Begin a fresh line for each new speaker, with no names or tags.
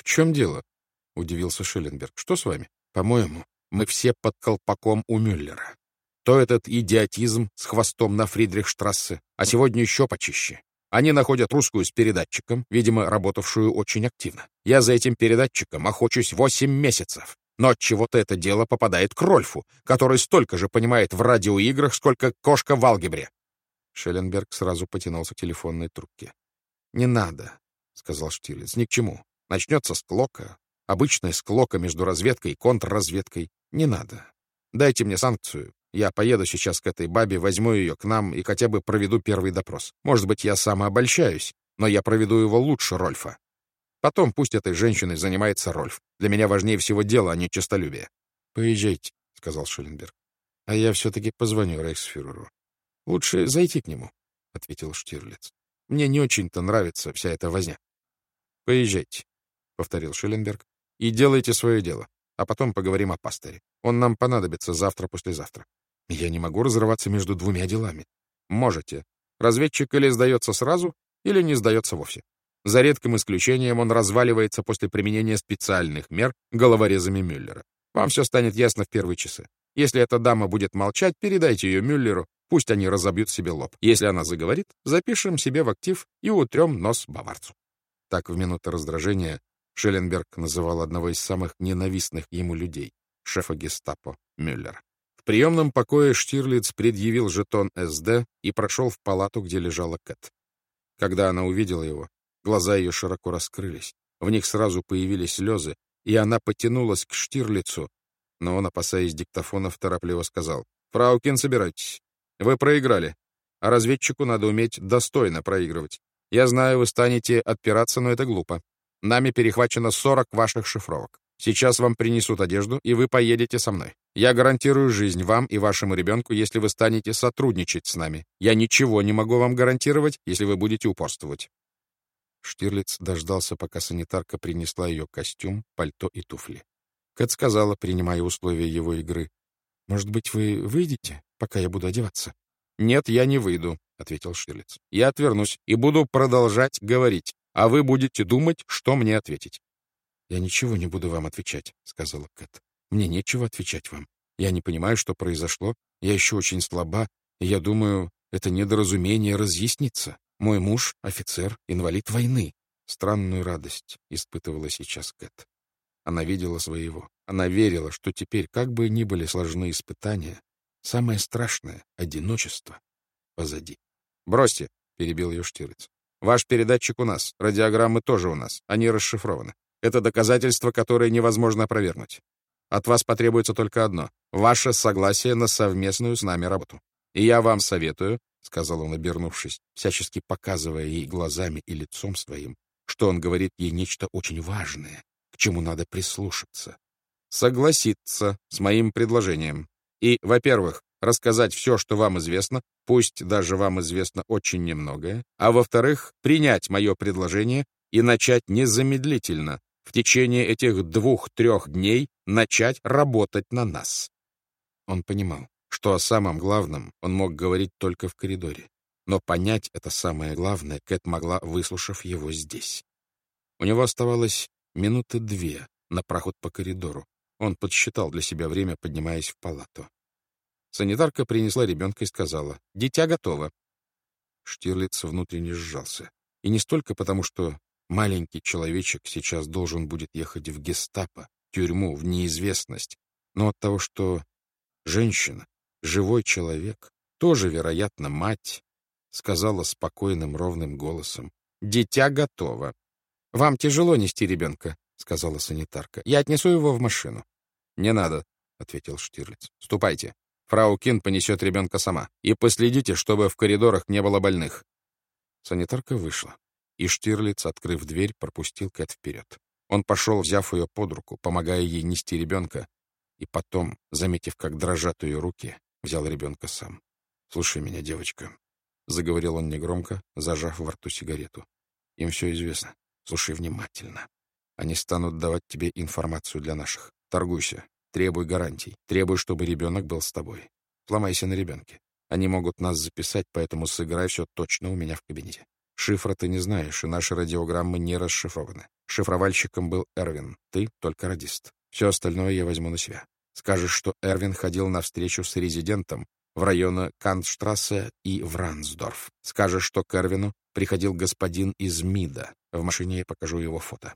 В чем дело? — удивился Шелленберг. — Что с вами? По-моему, мы все под колпаком у Мюллера. То этот идиотизм с хвостом на Фридрихштрассе, а сегодня еще почище. Они находят русскую с передатчиком, видимо, работавшую очень активно. Я за этим передатчиком охочусь восемь месяцев. Но от чего-то это дело попадает к Рольфу, который столько же понимает в радиоиграх, сколько кошка в алгебре. Шелленберг сразу потянулся к телефонной трубке. «Не надо», — сказал Штирлиц, — «ни к чему. Начнется склока, обычная склока между разведкой и контрразведкой. Не надо. Дайте мне санкцию. Я поеду сейчас к этой бабе, возьму ее к нам и хотя бы проведу первый допрос. Может быть, я самообольщаюсь, но я проведу его лучше Рольфа. Потом пусть этой женщиной занимается Рольф. Для меня важнее всего дело, а не честолюбие. — Поезжайте, — сказал Шелленберг. — А я все-таки позвоню Рейхсфюреру. — Лучше зайти к нему, — ответил Штирлиц. — Мне не очень-то нравится вся эта возня. — Поезжайте, — повторил Шелленберг, — и делайте свое дело, а потом поговорим о пастыре. Он нам понадобится завтра-послезавтра. Я не могу разрываться между двумя делами. Можете. Разведчик или сдается сразу, или не сдается вовсе. За редким исключением он разваливается после применения специальных мер головорезами Мюллера. Вам все станет ясно в первые часы. Если эта дама будет молчать, передайте ее Мюллеру, пусть они разобьют себе лоб. Если она заговорит, запишем себе в актив и утрем нос баварцу. Так в минуты раздражения Шелленберг называл одного из самых ненавистных ему людей, шефа гестапо Мюллера. В приемном покое Штирлиц предъявил жетон СД и прошел в палату, где лежала Кэт. Когда она увидела его, глаза ее широко раскрылись, в них сразу появились слезы, и она потянулась к Штирлицу, но он, опасаясь диктофонов, торопливо сказал, «Фраукин, собирайтесь. Вы проиграли, а разведчику надо уметь достойно проигрывать. Я знаю, вы станете отпираться, но это глупо. Нами перехвачено 40 ваших шифровок. Сейчас вам принесут одежду, и вы поедете со мной. Я гарантирую жизнь вам и вашему ребенку, если вы станете сотрудничать с нами. Я ничего не могу вам гарантировать, если вы будете упорствовать». Штирлиц дождался, пока санитарка принесла ее костюм, пальто и туфли. Кэт сказала, принимая условия его игры, «Может быть, вы выйдете, пока я буду одеваться?» «Нет, я не выйду», — ответил Штирлиц. «Я отвернусь и буду продолжать говорить, а вы будете думать, что мне ответить. «Я ничего не буду вам отвечать», — сказала Кэт. «Мне нечего отвечать вам. Я не понимаю, что произошло. Я еще очень слаба, и я думаю, это недоразумение разъяснится. Мой муж — офицер, инвалид войны». Странную радость испытывала сейчас Кэт. Она видела своего. Она верила, что теперь, как бы ни были сложны испытания, самое страшное — одиночество — позади. «Бросьте», — перебил ее Штирлиц. «Ваш передатчик у нас, радиограммы тоже у нас, они расшифрованы. Это доказательство, которое невозможно опровергнуть. От вас потребуется только одно — ваше согласие на совместную с нами работу. И я вам советую, — сказал он, обернувшись, всячески показывая ей глазами и лицом своим, что он говорит ей нечто очень важное, к чему надо прислушаться. Согласиться с моим предложением. И, во-первых, рассказать все, что вам известно, пусть даже вам известно очень немногое, а во-вторых, принять мое предложение и начать незамедлительно в течение этих двух-трех дней начать работать на нас. Он понимал, что о самом главном он мог говорить только в коридоре. Но понять это самое главное Кэт могла, выслушав его здесь. У него оставалось минуты две на проход по коридору. Он подсчитал для себя время, поднимаясь в палату. Санитарка принесла ребенка и сказала, «Дитя готово». Штирлиц внутренне сжался. И не столько потому, что Маленький человечек сейчас должен будет ехать в гестапо, тюрьму, в неизвестность. Но от того, что женщина, живой человек, тоже, вероятно, мать, сказала спокойным ровным голосом. «Дитя готово. Вам тяжело нести ребенка», — сказала санитарка. «Я отнесу его в машину». «Не надо», — ответил Штирлиц. «Ступайте. Фрау Кин понесет ребенка сама. И последите, чтобы в коридорах не было больных». Санитарка вышла и Штирлиц, открыв дверь, пропустил Кэт вперед. Он пошел, взяв ее под руку, помогая ей нести ребенка, и потом, заметив, как дрожат ее руки, взял ребенка сам. «Слушай меня, девочка», — заговорил он негромко, зажав во рту сигарету. «Им все известно. Слушай внимательно. Они станут давать тебе информацию для наших. Торгуйся, требуй гарантий, требуй, чтобы ребенок был с тобой. Сломайся на ребенке. Они могут нас записать, поэтому сыграй все точно у меня в кабинете. Шифра ты не знаешь, и наши радиограммы не расшифрованы. Шифровальщиком был Эрвин, ты только радист. Все остальное я возьму на себя. Скажешь, что Эрвин ходил на встречу с резидентом в районе Кантштрассе и Врансдорф. Скажешь, что к Эрвину приходил господин из МИДа. В машине я покажу его фото.